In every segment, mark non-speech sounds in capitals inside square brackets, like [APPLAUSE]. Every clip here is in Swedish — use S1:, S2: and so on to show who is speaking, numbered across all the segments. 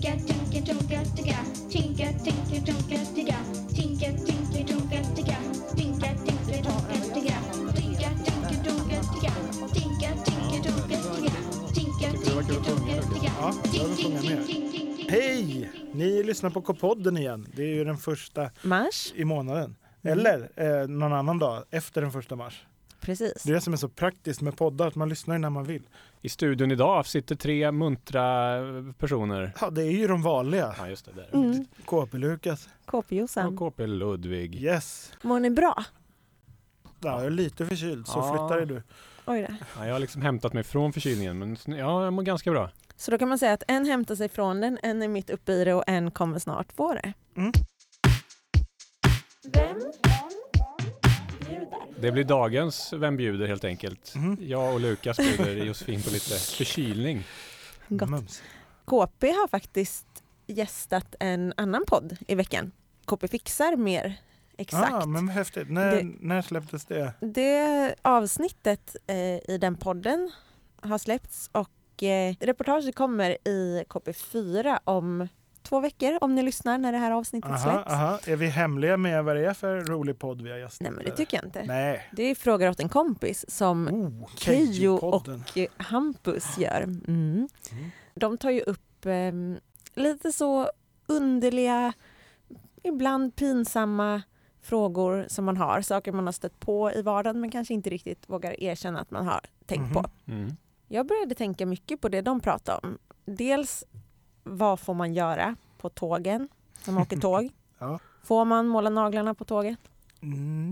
S1: Tinka, tinka, tonka, ticka. Tinka, tinka, tonka, ticka. Tinka, tinka, tonka, ticka. Tinka, tinka, tonka, ticka. Tinka, tinka, tonka, ticka. Tinka, tinka, tonka, ticka. Tinka, tinka,
S2: nu.
S1: ticka.
S2: Ja, med. Hej! Ni lyssnar på K-podden igen. Det är ju den första
S3: Mars,
S2: i månaden. Eller eh, någon annan dag efter den första mars.
S3: Precis.
S2: Det är det som är så praktiskt med poddar, att man lyssnar när man vill.
S4: I studion idag sitter tre muntra personer.
S2: Ja, det är ju de vanliga.
S4: Ja, just det. Där.
S3: Mm.
S2: KP-Lukas.
S3: KP-Jossan.
S4: Och KP Ludvig.
S2: Yes.
S3: Mår ni bra?
S2: Ja, jag är lite förkyld, så
S4: Ja.
S2: flyttar du.
S3: Oj då.
S4: Ja, jag har liksom hämtat mig från förkylningen, men ja, jag mår ganska bra.
S3: Så då kan man säga att en hämtar sig från den, en är mitt uppe i det och en kommer snart få det.
S2: Mm.
S3: Vem?
S4: Det blir dagens Vem bjuder helt enkelt.
S2: Mhm.
S4: Jag och Lukas bjuder Josefin på lite förkylning.
S3: Gott.
S2: Mums.
S3: KP har faktiskt gästat en annan podd i veckan. KP fixar mer exakt.
S2: Ah, men vad häftigt. När,
S3: Det-
S2: när släpptes det?
S3: Det avsnittet eh, i den podden har släppts och eh, reportaget kommer i KP4 om två veckor om ni lyssnar när det här avsnittet
S2: Aha,
S3: släpps.
S2: aha. Är vi hemliga med vad det är för rolig podd vi har gästat?
S3: Nej men det tycker jag inte.
S2: Nej.
S3: Det är Frågar åt en kompis som
S2: Oh,
S3: Keyyo och Hampus gör. Mm.
S2: Mm.
S3: De tar ju upp eh, lite så underliga, ibland pinsamma frågor som man har. Saker man har stött på i vardagen men kanske inte riktigt vågar erkänna att man har tänkt på.
S2: Mhm.
S4: Mm.
S3: Jag började tänka mycket på det de pratar om. Dels vad får man göra på tågen när man åker tåg? [LAUGHS]
S2: Ja.
S3: Får man måla naglarna på tåget?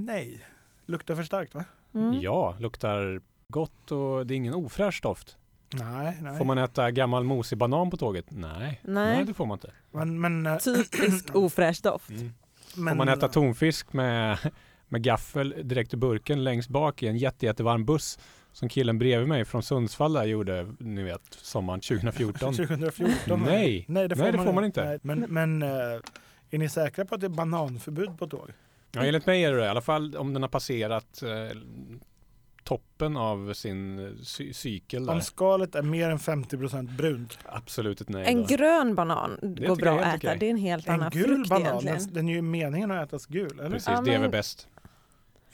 S2: Nej. Luktar för starkt va?
S3: Mm.
S4: Ja, luktar gott och det är ingen ofräsch doft.
S2: Nej, nej.
S4: Får man äta gammal mosig banan på tåget? Nej.
S3: Nej.
S4: det får man inte.
S2: Men, men, eh, [CLEARS THROAT]
S3: Typiskt ofräsch doft.
S4: Mm.
S2: men,
S4: Får man äta tonfisk med, [LAUGHS] med gaffel direkt ur burken längst bak i en jätte, jättevarm buss som killen bredvid mig från Sundsvall där gjorde, ni vet, sommaren [LAUGHS] 2014.
S2: 2014?
S4: Nej.
S2: Nej, det får,
S4: Nej, det
S2: man,
S4: får man inte.
S2: Nej. Men, men eh, är ni säkra på att det är bananförbud på tåg?
S4: Ja, enligt mig är det det. I alla fall om den har passerat eh, toppen av sin cy- cykel. Där.
S2: Om skalet är mer än 50% brunt,
S4: Absolut ett nej.
S3: En
S4: då.
S3: grön banan går bra att äta.
S4: okej.
S3: Det är en helt
S2: en
S3: annan
S2: gul
S3: frukt
S2: banan,
S3: egentligen.
S2: den, den är ju meningen att ätas gul, eller?
S4: Precis,
S3: Ja,
S4: det är väl bäst.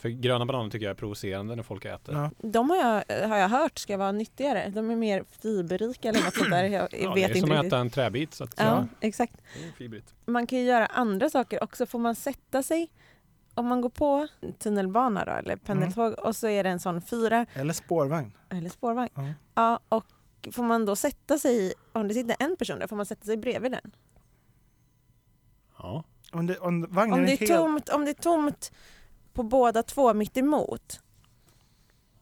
S4: För gröna bananer tycker jag är provocerande när folk äter.
S2: Ja.
S3: De har jag, har jag hört ska vara nyttigare. De är mer fiberrika eller något sånt där. Jag
S4: Ja,
S3: vet
S4: det är
S3: inte
S4: som att äta en träbit. Så att,
S3: Ja,
S4: ja.
S3: exakt.
S4: är.
S3: Man kan ju göra andra saker också. Får man sätta sig om man går på tunnelbana då, eller pendeltåg
S2: Mm.
S3: och så är det en sån fyra
S2: Eller spårvagn.
S3: eller spårvagn.
S2: Ja.
S3: Ja, och får man då sätta sig, om det sitter en person där, får man sätta sig bredvid den?
S4: Ja.
S2: Om, det, om vagnen
S3: Om det, är
S2: helt...
S3: tomt, om det är tomt på båda två mitt emot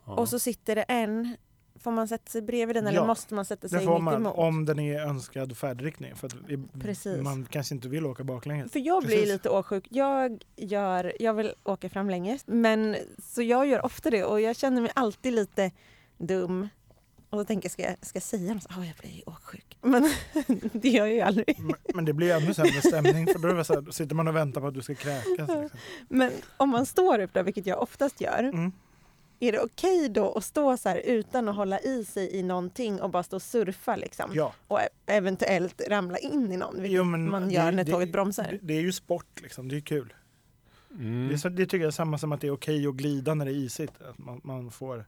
S4: Ja.
S3: och så sitter det en, får man sätta sig bredvid den eller
S2: Ja,
S3: måste man sätta
S2: Det
S3: sig
S2: får
S3: mitt
S2: man
S3: emot?
S2: om den är önskad färdriktning. För
S3: Precis.
S2: man kanske inte vill åka baklänges.
S3: För jag blir
S2: Precis.
S3: lite åksjuk. Jag, gör, jag vill åka framlänges, men så jag gör ofta det och jag känner mig alltid lite dum. Och då tänker jag, ska jag, ska jag säga något? Oh, jag blir åksjuk. Men [LAUGHS] det gör jag ju aldrig.
S2: Men- Men det blir ännu sämre stämning för då, det så här, då sitter man och väntar på att du ska kräkas. Liksom.
S3: Men om man står upp där, vilket jag oftast gör,
S2: Mm.
S3: är det okej då att stå så här utan att hålla i sig i någonting och bara stå och surfa liksom?
S2: Ja,
S3: Och eventuellt ramla in i någon, vilket
S2: Jo, men
S3: man
S2: det-
S3: gör när
S2: det-
S3: tåget bromsar.
S2: det, det är ju sport liksom, det är kul.
S4: Mm.
S2: Det, är så, det tycker jag är samma som att det är okej att glida när det är isigt. Att man, man får,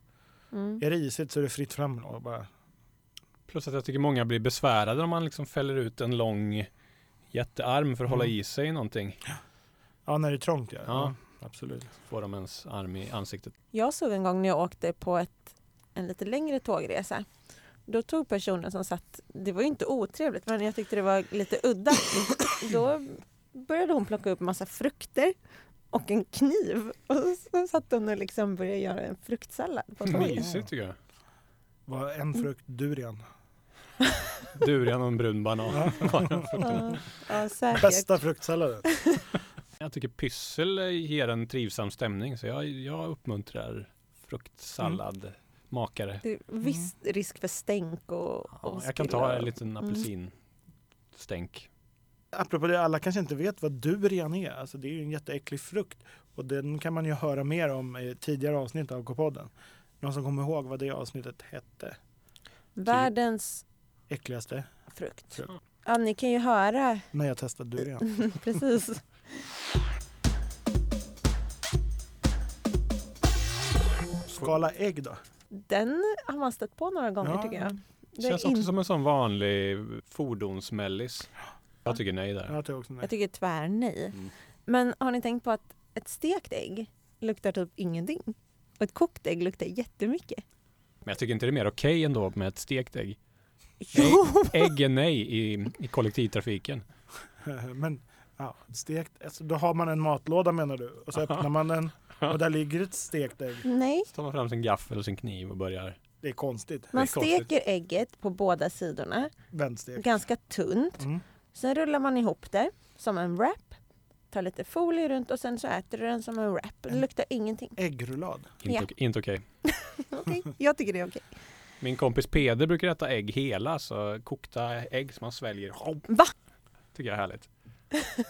S3: Mm.
S2: är det isigt så är det fritt fram och bara
S4: Plus att jag tycker många blir besvärade om man liksom fäller ut en lång jättearm för att hålla
S2: Mm.
S4: i sig någonting.
S2: Ja, när det är trångt ja.
S4: Ja.
S2: ja absolut.
S4: Får de ens arm i ansiktet.
S3: Jag såg en gång när jag åkte på ett, en lite längre tågresa. Då tog personen som satt, det var ju inte otrevligt men jag tyckte det var lite udda. [COUGHS] Då började hon plocka upp massa frukter och en kniv. Och så satt hon och liksom började göra en fruktsallad på.
S4: Mysigt tycker jag.
S2: Var en frukt durian. [LAUGHS]
S4: Durian och en brun banan.
S3: Ja, [LAUGHS] ja.
S2: Bästa fruktsalladen. [LAUGHS]
S4: Jag tycker pyssel ger en trivsam stämning så jag, jag uppmuntrar fruktsalladmakare.
S3: Det är viss risk för stänk och,
S4: Ja,
S3: och
S4: jag kan ta en liten
S3: Mm.
S4: apelsinstänk.
S2: Apropå det, alla kanske inte vet vad durian är. Alltså det är ju en jätteäcklig frukt. Och den kan man ju höra mer om i tidigare avsnitt av K-podden. Någon som kommer ihåg vad det avsnittet hette?
S3: Världens
S2: Äckligaste?
S3: frukt.
S2: Frukt.
S3: Ja, ni kan ju höra
S2: när jag testar durian. [LAUGHS]
S3: precis.
S2: Skala ägg då?
S3: Den har man stött på några gånger
S2: Ja,
S3: tycker jag.
S4: Det känns också
S3: in-
S4: som en sån vanlig fordonsmellis. [GASPS] [SNIFFS] Jag tycker nej där.
S2: Jag tycker också nej.
S3: Jag tycker tvär nej.
S4: Mm.
S3: Men har ni tänkt på att ett stekt ägg luktar typ ingenting? Och ett kokt ägg luktar jättemycket.
S4: Men jag tycker inte det är mer okej ändå med ett stekt ägg.
S3: Jo!
S4: Ägg är nej i, i kollektivtrafiken. [LAUGHS]
S2: Men ja, stekt, alltså, då har man en matlåda menar du? Och så öppnar man den och där ligger ett stekt ägg.
S3: Nej,
S4: Så tar man fram sin gaffel och sin kniv och börjar.
S2: Det är konstigt.
S3: man
S4: är konstigt.
S3: steker ägget på båda sidorna
S2: Vändstek.
S3: ganska tunt.
S2: Mm.
S3: Sen rullar man ihop det som en wrap. Tar lite folie runt och sen så äter du den som en wrap. Det luktar ingenting.
S2: Äggrullad.
S4: Inte,
S3: Ja.
S4: ok- inte okej.
S3: Okej, jag tycker det är okej.
S4: Min kompis Peder brukar äta ägg hela, så kokta ägg som man sväljer.
S3: Va?
S4: Tycker jag är härligt.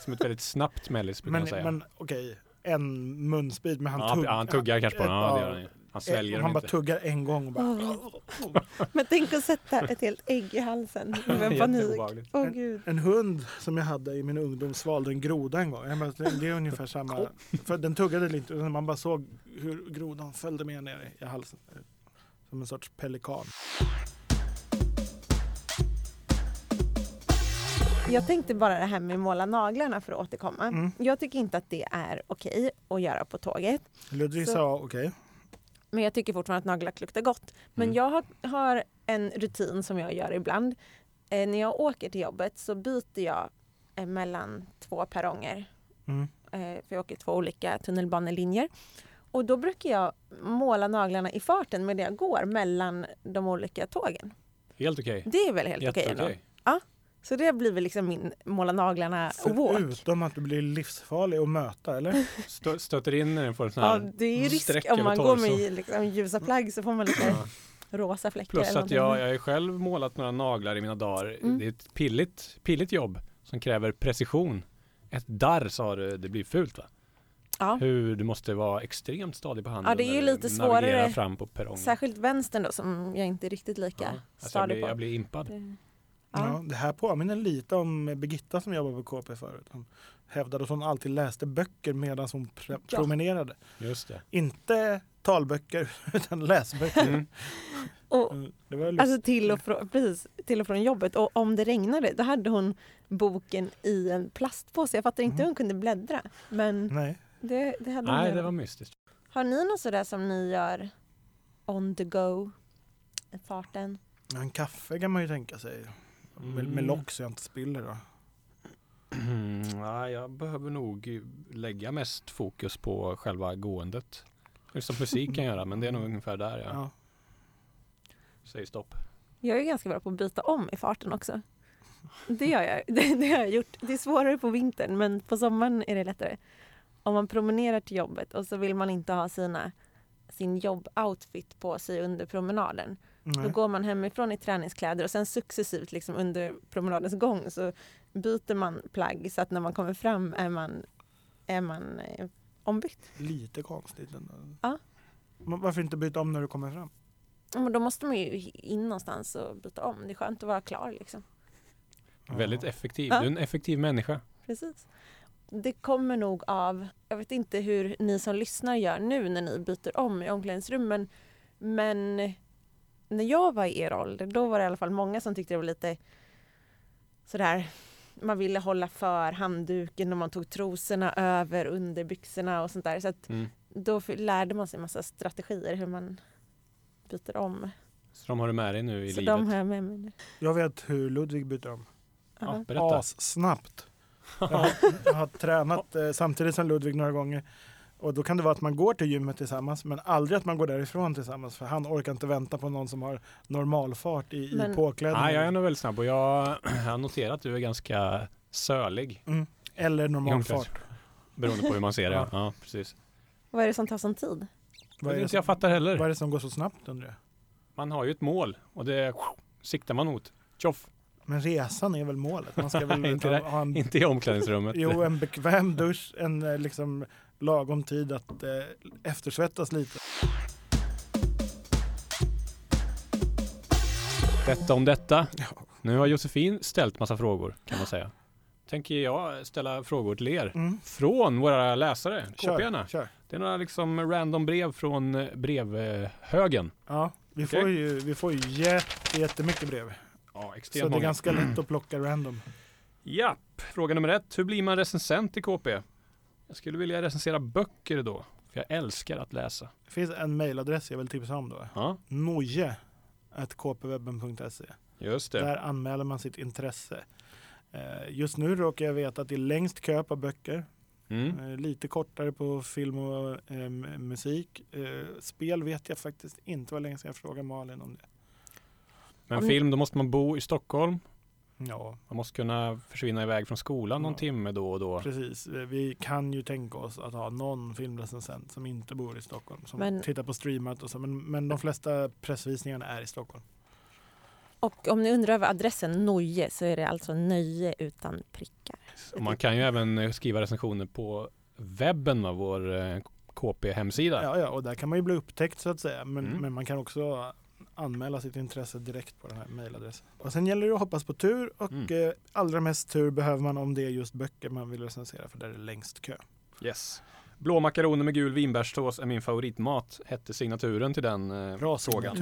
S4: Som ett väldigt snabbt mellis brukar
S2: Men,
S4: man säga.
S2: men okej, en munsbit men han,
S4: ja,
S2: tugg,
S4: han tuggar kanske på den. Ja, det gör han ju. Han sväljer
S2: han
S4: den
S2: bara
S4: inte.
S2: tuggar en gång och bara...
S3: Men tänk att sätta ett helt ägg i halsen. Med panik. Åh gud.
S2: En hund som jag hade i min ungdom svalde en groda en gång. Menar, det det är ungefär [LAUGHS] samma. För den tuggade lite och man bara såg hur grodan följde med ner i halsen. Som en sorts pelikan.
S3: Jag tänkte bara det här med måla naglarna för att återkomma.
S2: Mm.
S3: Jag tycker inte att det är okej att göra på tåget.
S2: Ludvig
S3: Så-
S2: sa okej.
S3: Men jag tycker fortfarande att nagellack luktar gott. Men
S4: Mm.
S3: jag har, har en rutin som jag gör ibland. Eh, när jag åker till jobbet så byter jag eh, mellan två perronger.
S2: Mm.
S3: Eh, för jag åker två olika tunnelbanelinjer. Och då brukar jag måla naglarna i farten medan jag går mellan de olika tågen.
S4: Helt okej.
S3: Det är väl helt okej ändå?
S4: Jätteokej.
S3: Så det blir väl liksom min måla naglarna walk.
S2: Förutom att du blir livsfarlig att möta, eller?
S4: Stö, stöter in när den får en sån
S3: Ja,
S4: här
S3: det är ju risk om man går med liksom, ljusa plagg så får man lite
S4: Ja.
S3: rosa fläckar.
S4: Plus
S3: eller
S4: att jag, jag har själv målat några naglar i mina dagar.
S3: Mm.
S4: Det är ett pilligt, pilligt jobb som kräver precision. Ett darr sa du, det blir fult va?
S3: Ja.
S4: Hur du måste vara extremt stadig på handen.
S3: Ja, det är ju lite svårare.
S4: fram på perrongen.
S3: Särskilt vänstern då som jag inte är riktigt lika
S4: ja. alltså jag,
S3: stadig
S4: blir,
S3: på.
S4: jag blir impad.
S3: Det-
S2: Ja.
S3: Ja.
S2: det här påminner lite om Birgitta som jobbade på KP förut. Hon hävdade att hon alltid läste böcker medan hon
S3: Ja.
S2: promenerade.
S4: Just det.
S2: Inte talböcker [LAUGHS] utan läsböcker.
S4: Mm.
S3: Och,
S2: Mm, Det var lust-
S3: alltså till och, från, precis, till och från jobbet och om det regnade då hade hon boken i en plastpåse. Jag fattar inte hur
S2: Mhm.
S3: hon kunde bläddra. Men
S2: Nej.
S3: det, det hade
S4: Nej, det var mystiskt.
S3: Har ni något sådär som ni gör on the go i farten?
S2: En kaffe kan man ju tänka sig. Med, med
S4: Mm.
S2: lock så jag inte spiller då.
S4: Mm, nej, jag behöver nog lägga mest fokus på själva gåendet. Som musik kan göra, men det är nog ungefär där jag
S2: Ja.
S4: säger stopp.
S3: Jag är ganska bra på att byta om i farten också. Det gör jag. [LAUGHS] Det, det har jag gjort. Det är svårare på vintern men på sommaren är det lättare. Om man promenerar till jobbet och så vill man inte ha sina, sin jobboutfit på sig under promenaden. Då
S2: Nej.
S3: går man hemifrån i träningskläder och sen successivt liksom under promenadens gång så byter man plagg så att när man kommer fram är man, är man eh, ombytt.
S2: Lite konstigt ändå.
S3: Ja.
S2: Men Varför inte byta om när du kommer fram?
S3: Ja, Men då måste man ju in någonstans och byta om. Det är skönt att vara klar liksom.
S4: Väldigt effektiv.
S3: Ja.
S4: Du är en effektiv människa.
S3: Precis. Det kommer nog av, jag vet inte hur ni som lyssnar gör nu när ni byter om i omklädningsrummen, men när jag var i er ålder, då var det i alla fall många som tyckte det var lite sådär, man ville hålla för handduken och man tog trosorna över under byxorna och sånt där. Så att
S4: Mm.
S3: då lärde man sig en massa strategier hur man byter om.
S4: Så de har du med dig nu i
S3: Så
S4: livet.
S3: de har jag med mig nu.
S2: Jag vet hur Ludvig byter om.
S4: Ja, berätta.
S2: Assnabbt. Jag har, [LAUGHS] jag har tränat eh, samtidigt som Ludvig några gånger. Och då kan det vara att man går till gymmet tillsammans men aldrig att man går därifrån tillsammans för han orkar inte vänta på någon som har normalfart i,
S3: Men-
S2: i påklädningen.
S4: Nej, jag är nog väldigt snabb och jag [CLEARS THROAT] har noterat att du är ganska sölig.
S2: mm. Eller normalfart.
S4: Beroende på hur man ser det. [LAUGHS] Ja,
S2: Ja.
S4: precis.
S3: Vad är det som tar sån tid?
S2: Vad är, det
S4: inte jag
S2: som,
S4: fattar heller.
S2: vad är det som går så snabbt undrar jag?
S4: Man har ju ett mål och det [SNIFFS] siktar man mot. Tjoff!
S2: Men resan är väl målet? Man ska [LAUGHS] väl
S4: Inte
S2: ha en,
S4: Inte i omklädningsrummet.
S2: jo, en bekväm dusch, en eh, liksom lagom tid att eh, eftersvettas lite.
S4: Detta om detta. Nu har Josefin ställt massa frågor kan man säga. Tänker jag ställa frågor till er
S2: Mm.
S4: från våra läsare,
S2: Kör, kör.
S4: Det är några liksom random brev från eh, brevhögen.
S2: Ja, vi
S4: Okej.
S2: får ju, vi får ju jätte, jättemycket brev.
S4: Ja,
S2: Så det är
S4: många.
S2: ganska lätt att plocka random. [CLEARS THROAT]
S4: Japp, fråga nummer ett. Hur blir man recensent i KP? Jag skulle vilja recensera böcker då, för jag älskar att läsa.
S2: Det finns en mailadress jag vill tipsa om då.
S4: Ja,
S2: noje.kpwebben.se
S4: just det.
S2: Där anmäler man sitt intresse. Eh, Just nu råkar jag veta att det är längst kö på böcker.
S4: Mm.
S2: Eh, Lite kortare på film och eh, musik. Eh, Spel vet jag faktiskt inte vad länge sedan jag frågade Malin om det.
S4: Men
S3: Om-
S4: film, då måste man bo i Stockholm.
S2: Ja,
S4: Man måste kunna försvinna iväg från skolan någon
S2: Ja.
S4: timme då och då.
S2: precis. Eh, Vi kan ju tänka oss att ha någon filmrecensent som inte bor i Stockholm. Som
S3: Men-
S2: tittar på streamat och så. Men, men de flesta pressvisningarna är i Stockholm.
S3: Och om ni undrar över adressen Noje så är det alltså nöje utan prickar.
S4: Och man kan ju även eh, skriva recensioner på webben av vår eh, KP-hemsida.
S2: Ja, ja, och där kan man ju bli upptäckt så att säga. Men,
S4: Mm.
S2: men man kan också anmäla sitt intresse direkt på den här mejladressen. Och sen gäller det att hoppas på tur och
S4: Mm.
S2: eh, allra mest tur behöver man om det är just böcker man vill recensera för där är det längst kö.
S4: Yes. Blå makaroner med gul vinbärssås är min favoritmat, hette signaturen till den eh,
S2: Bra
S4: frågan.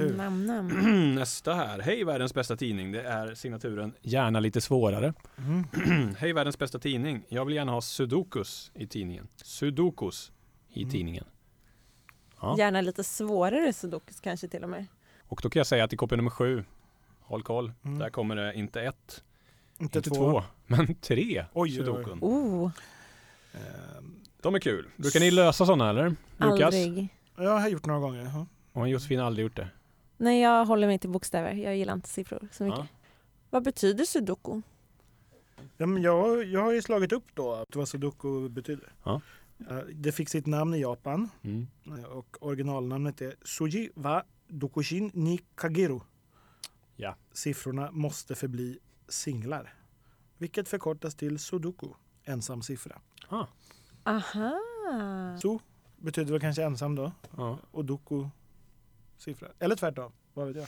S3: namn. [CLEARS THROAT]
S4: Nästa här. Hej världens bästa tidning. Det är signaturen gärna lite svårare.
S2: Mm. [CLEARS THROAT]
S4: Hej världens bästa tidning. Jag vill gärna ha sudokus i tidningen. Sudokus i
S2: Mm.
S4: tidningen. Ja.
S3: Gärna lite svårare sudokus kanske till och med.
S4: Och då kan jag säga att i KP nummer sju, håll koll,
S2: Mm.
S4: där kommer det inte ett,
S2: Inte,
S4: inte
S2: två.
S4: två, men tre
S2: Oj, oj, oj.
S4: sudokun.
S3: Oh,
S2: Ehm,
S4: De är kul. Brukar ni lösa sådana eller? Lukas?
S3: aldrig.
S2: jag har gjort några gånger. Ja.
S4: Och Josefin har aldrig gjort det.
S3: Nej, jag håller mig till bokstäver. Jag gillar inte siffror så mycket.
S4: Ja.
S3: Vad betyder sudoku?
S2: Ja, men jag, jag har ju slagit upp då vad sudoku betyder.
S4: Ja.
S2: Eh, Det fick sitt namn i Japan
S4: Mm.
S2: eh, och originalnamnet är Suji Dokushin ni Kageru.
S4: Ja.
S2: Siffrorna måste förbli singlar. Vilket förkortas till sudoku, ensam siffra.
S4: Ah.
S3: Aha.
S2: Su betyder väl kanske ensam då
S4: Ja.
S2: och doku siffra. Eller tvärtom, vad vet jag.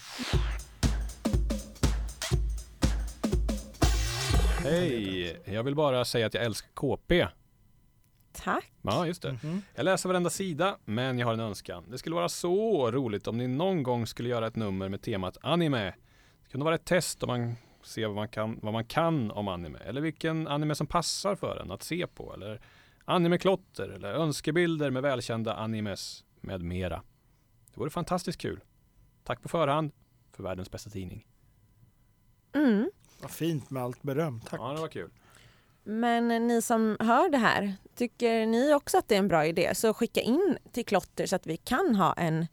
S4: Hej! Jag vill bara säga att jag älskar KP.
S3: Tack.
S4: Ja, just det.
S2: Mhm.
S4: Jag läser varenda sida, men jag har en önskan. Det skulle vara så roligt om ni någon gång skulle göra ett nummer med temat anime. Det kunde vara ett test om man ser vad man kan, vad man kan om anime. Eller vilken anime som passar för en att se på. Eller animeklotter eller önskebilder med välkända animes med mera. Det vore fantastiskt kul. Tack på förhand för världens bästa tidning.
S3: Mm.
S2: Vad fint med allt beröm, tack.
S4: Ja, det var kul.
S3: Men ni som hör det här, tycker ni också att det är en bra idé? Så skicka in till Klotter så att vi kan ha en,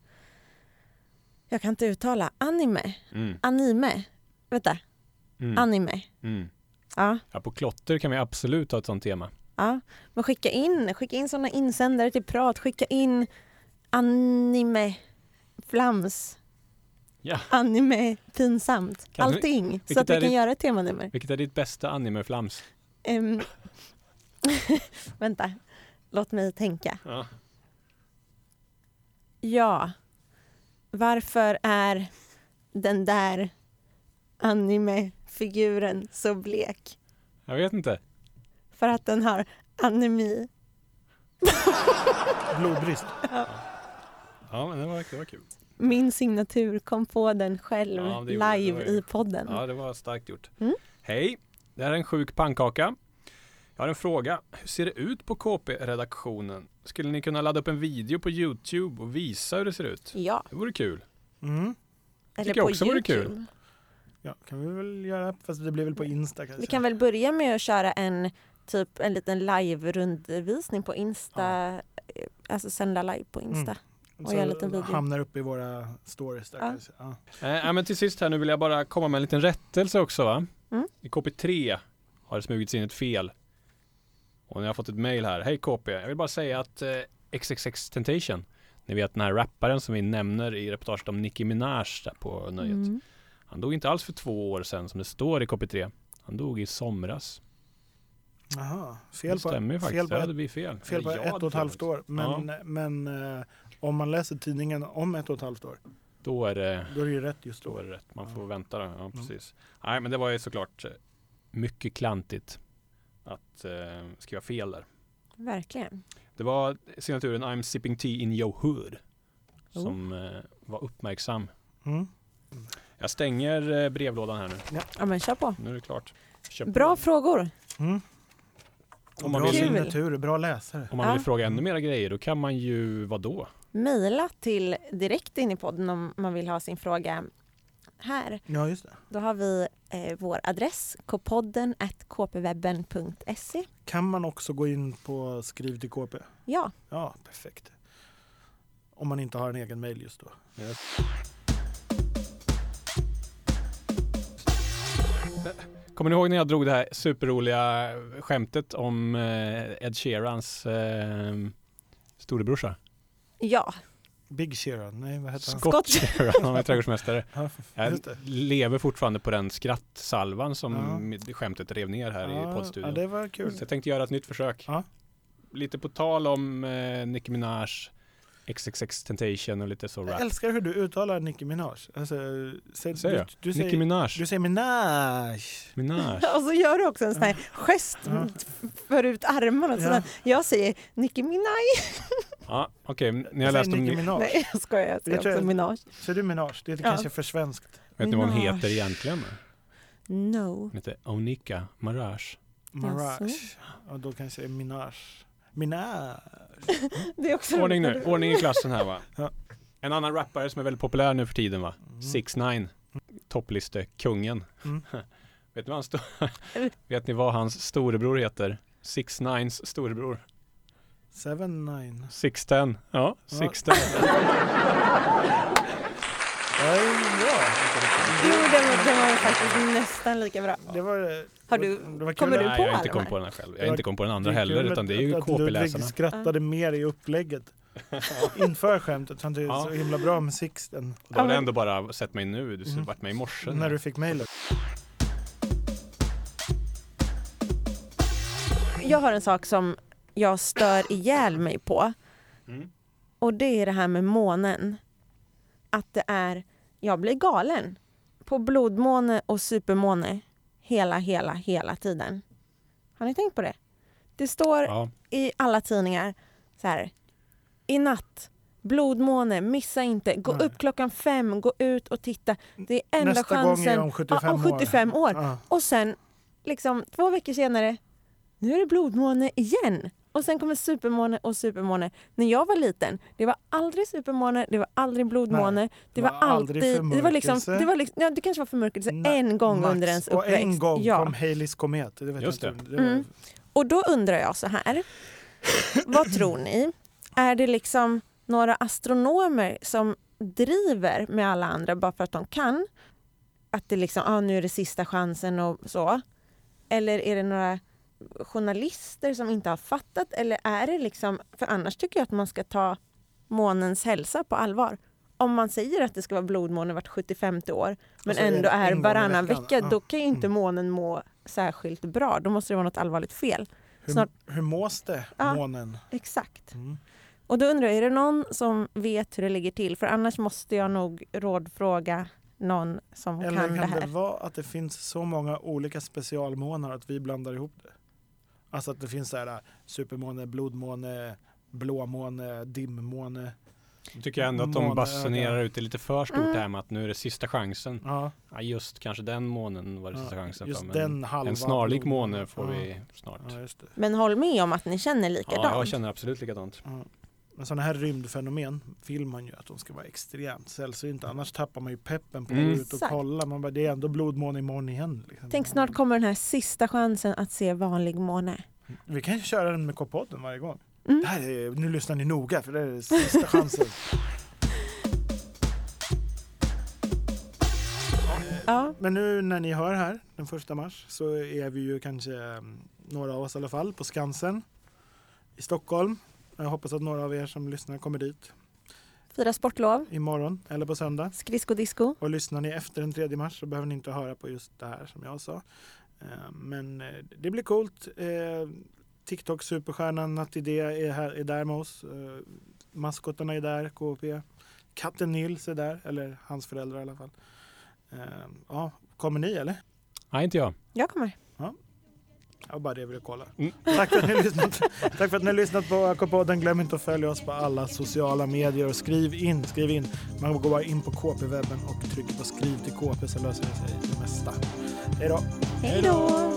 S3: jag kan inte uttala, anime.
S4: Mm.
S3: Anime. Vänta,
S4: Mm.
S3: anime.
S4: Mm.
S3: Ja,
S4: Ja, på klotter kan vi absolut ha ett sånt tema.
S3: ja. Men skicka in, skicka in sådana insändare till prat. Skicka in anime, flams,
S4: Ja.
S3: anime, pinsamt.
S4: Kan vi-
S3: Allting. Så att vi kan
S4: ditt-
S3: göra ett temanummer.
S4: Vilket är ditt bästa animeflams?
S3: Ehm, [LAUGHS] Vänta, låt mig tänka.
S4: Ja.
S3: Ja, varför är den där anime-figuren så blek?
S4: Jag vet inte.
S3: För att den har anemi. [LAUGHS]
S2: Blodbrist.
S4: Ja, men det var, det var kul.
S3: Min signatur kom på den själv
S4: Ja, gjorde
S3: live i podden.
S4: Ja, det var starkt gjort.
S3: Mm.
S4: Hej, det här är en sjuk pannkaka. Jag har en fråga. Hur ser det ut på KP-redaktionen? Skulle ni kunna ladda upp en video på Youtube och visa hur det ser ut?
S3: Ja,
S4: Det vore kul.
S2: Mm.
S3: eller
S4: tycker jag
S3: på
S4: också vore kul.
S3: Youtube.
S2: Ja, kan vi väl göra, fast det blir väl på Insta kanske.
S3: Vi kan väl börja med att köra en typ en liten live-rundvisning på Insta. eh, Alltså sända live på Insta. och
S2: Så
S3: göra en liten video.
S2: hamnar upp i våra stories där
S3: Ja.
S2: kanske. Ja.
S4: Ja, men till sist här nu vill jag bara komma med en liten rättelse också va?
S3: Mm.
S4: I KP3 har det smugits in ett fel. Och ni har fått ett mail här. Hej KP, jag vill bara säga att eh, XXX Temptation, ni vet den här rapparen som vi nämner i reportaget om Nicki Minaj där på nöjet.
S3: Mm.
S4: Han dog inte alls för två år sedan som det står i KP3. Han dog i somras.
S2: Aha,
S4: Det
S2: fel på,
S4: stämmer ju faktiskt.
S2: fel på,
S4: det hade blivit fel.
S2: fel på
S4: jag
S2: ett och ett halvt år. Men, men eh, om man läser tidningen om ett och ett halvt år
S4: Då är det,
S2: Då är det ju rätt just
S4: då
S2: då.
S4: är det rätt. Man
S2: Ja.
S4: får vänta då. Ja, precis. Nej, men det var ju såklart eh, mycket klantigt att eh, skriva fel där.
S3: Verkligen.
S4: Det var signaturen I'm sipping tea in your hood
S3: Oh.
S4: som eh, var uppmärksam.
S2: Mm.
S4: Jag stänger eh, brevlådan här nu.
S3: Ja men kör på.
S4: Nu är det klart. Kör på.
S3: Bra frågor.
S2: Mm.
S4: Om man
S2: bra
S4: vill-
S2: signaturer, bra läsare.
S4: Om man
S3: Ja.
S4: vill fråga ännu mera grejer då kan man ju vad då?
S3: Mejla till direkt in i podden om man vill ha sin fråga här.
S2: Ja, just det.
S3: Då har vi eh, vår adress kpodden kpwebben.se.
S2: Kan man också gå in på skriv till KP?
S3: Ja,
S2: Ja, perfekt. Om man inte har en egen mail just då.
S4: Kommer ni ihåg när jag drog det här superroliga skämtet om eh, Ed Sheerans eh, storebrorsa?
S3: ja.
S2: Big Sheeran, nej vad heter han?
S4: Scott. Sheeran, han är trädgårdsmästare.
S2: Ja,
S4: Jag lever fortfarande på den skrattsalvan som
S2: Ja.
S4: skämtet rev ner här i
S2: ja,
S4: poddstudion.
S2: det var kul.
S4: Så jag tänkte göra ett nytt försök.
S2: Ja.
S4: Lite på tal om eh, Nicki Minaj, XXX Temptation och lite så
S2: Jag
S4: rap.
S2: älskar hur du uttalar Nicki Minaj. Alltså, säg,
S4: Säger jag?
S2: du, du,
S4: Nicki
S2: säger,
S4: Minaj.
S2: du säger Minaj.
S4: Minaj. [LAUGHS]
S3: Och så gör du också en sån här gest för ut armarna.
S2: Ja.
S3: Ja. Jag säger Nicki Minaj. [LAUGHS]
S4: Ja, okej. Ni har
S2: Jag
S4: läst om...
S2: Nicki
S4: Ni,
S2: Minaj.
S3: Nej jag skojar, jag
S2: Jag
S3: säger också
S2: jag-
S3: Minaj.
S2: Säger du Minaj? Det är
S3: Ja.
S2: kanske för svenskt.
S4: vet ni vad hon
S3: Minaj.
S4: heter egentligen?
S3: No.
S4: Hon heter Onika Maraj.
S2: Mirage.
S3: Jaså?
S2: Och då kanske det är Minaj. Minaj.
S3: Det är också
S4: Ordning nu, ordning i klassen här va. [LAUGHS]
S2: Ja.
S4: En annan rappare som är väldigt populär nu för tiden va.
S2: Mm.
S4: 6 9 Toppliste kungen.
S2: Mm. [LAUGHS]
S4: Vet ni vad han stå- [LAUGHS] Vet ni vad hans storebror heter? 6 9s storebror.
S2: Seven nine.
S4: 610. Ja,
S2: Ja.
S4: 610.
S2: Ja, det är bra.
S3: Jo, den var, den var faktiskt nästan lika bra.
S2: Det var,
S3: Har du-
S2: det var kul
S3: kommer du
S4: Nej,
S3: på
S4: jag har inte kommit på den här själv. Jag har inte kommit på den andra
S2: är
S4: heller utan det är ju
S2: Ludvig
S4: KP-läsarna.
S2: skrattade mer i upplägget [LAUGHS] inför skämtet. Han tyckte det
S4: Ja.
S2: så himla bra med Sixten.
S4: Då har du ändå bara sett mig nu. Du har
S2: Mm.
S4: varit med i morse.
S2: När du fick mejlet.
S3: Jag har en sak som jag stör ihjäl mig på.
S4: Mm.
S3: Och det är det här med månen. Att det är, jag blir galen på blodmåne och supermåne hela, hela, hela tiden. Har ni tänkt på det? Det står
S4: Ja,
S3: i alla tidningar så här. I natt, blodmåne, missa inte, gå
S2: Nej.
S3: upp klockan fem, gå ut och titta. Det är enda
S2: Nästa
S3: chansen.
S2: gång är om 75
S3: ja, om 75 år.
S2: Ja.
S3: Och sen, liksom två veckor senare, nu är det blodmåne igen. Och sen kommer supermåne och supermåne. När jag var liten, det var aldrig supermåne, det var aldrig blodmåne. Det var,
S2: aldrig
S3: alltid... Det var liksom,
S2: förmörkelse.
S3: det, var liksom, ja, det kanske var förmörkelse
S2: Nej,
S3: en gång
S2: Max.
S3: under ens
S2: Och
S3: uppväxt.
S2: en gång
S3: ja.
S2: kom Haleys komet. Det vet
S4: Just
S2: jag inte.
S4: det.
S2: Det var-
S3: Mm. Och då undrar jag så här. [CLEARS THROAT] Vad tror ni? Är det liksom några astronomer som driver med alla andra bara för att de kan? Att det liksom, ah, nu är det sista chansen och så. Eller är det några journalister som inte har fattat? Eller är det liksom, för annars tycker jag att man ska ta månens hälsa på allvar. Om man säger att det ska vara blodmåne vart 75 år men
S2: Och så är det
S3: ändå är varannan
S2: veckan.
S3: vecka,
S2: Ja.
S3: då kan ju inte
S2: Mm.
S3: månen må särskilt bra. Då måste det vara något allvarligt fel.
S2: Hur,
S3: Snart-
S2: hur mås det,
S3: Ja.
S2: månen?
S3: Exakt.
S2: Mm.
S3: Och då undrar jag, är det någon som vet hur det ligger till? För annars måste jag nog rådfråga någon som
S2: Eller
S3: kan,
S2: kan
S3: det
S2: det
S3: här.
S2: vara att det finns så många olika specialmånar att vi blandar ihop det? Alltså att det finns så här äh, supermåne, blodmåne, blåmåne, dimmåne.
S4: Då tycker jag ändå att de basunerar ut det lite för stort
S3: Mm.
S4: här med att nu är det sista chansen.
S2: Ja,
S4: Ja, just kanske den månen var det sista
S2: ja,
S4: chansen
S2: just
S4: för. Men
S2: den halva.
S4: en snarlik måne får
S2: ja.
S4: vi snart.
S2: Ja, just det.
S3: Men håll med om att ni känner
S4: Ja,
S3: likadant.
S4: jag känner absolut likadant.
S2: Ja. Men sådana här rymdfenomen vill man ju att de ska vara extremt sällsynta. Annars tappar man ju peppen på att
S4: Mm.
S2: gå ut och kolla. Man bara, det är ändå blodmåne imorgon igen. Liksom.
S3: Tänk snart kommer den här sista chansen att se vanlig måne.
S2: Vi kan ju köra den med K-podden varje gång.
S3: Mm.
S2: Det här är, nu lyssnar ni noga för det är sista chansen.
S3: Ja,
S2: Men nu när ni hör här den första mars så är vi ju kanske mm, några av oss i alla fall på Skansen i Stockholm. Jag hoppas att några av er som lyssnar kommer dit
S3: fira sportlov,
S2: imorgon eller på söndag.
S3: skridsko-disco.
S2: Och lyssnar ni efter den 3 mars så behöver ni inte höra på just det här som jag sa. Eh, Men eh, det blir coolt. Eh, TikTok superstjärnan Nattidé är, här, är där med oss. Maskotarna är där, KP. Katten Nils är där, eller hans föräldrar i alla fall. Ja, kommer ni eller?
S4: Nej, inte jag.
S3: Jag kommer.
S2: Det var bara det jag ville kolla.
S4: Mm.
S2: Tack, för att ni har lyssnat. Tack för att ni har lyssnat på AK-podden. Glöm inte att följa oss på alla sociala medier och skriv in, skriv in. Man går bara in på KP-webben och trycker på skriv till KP så löser det sig det mesta. Hej då!
S3: Hej då!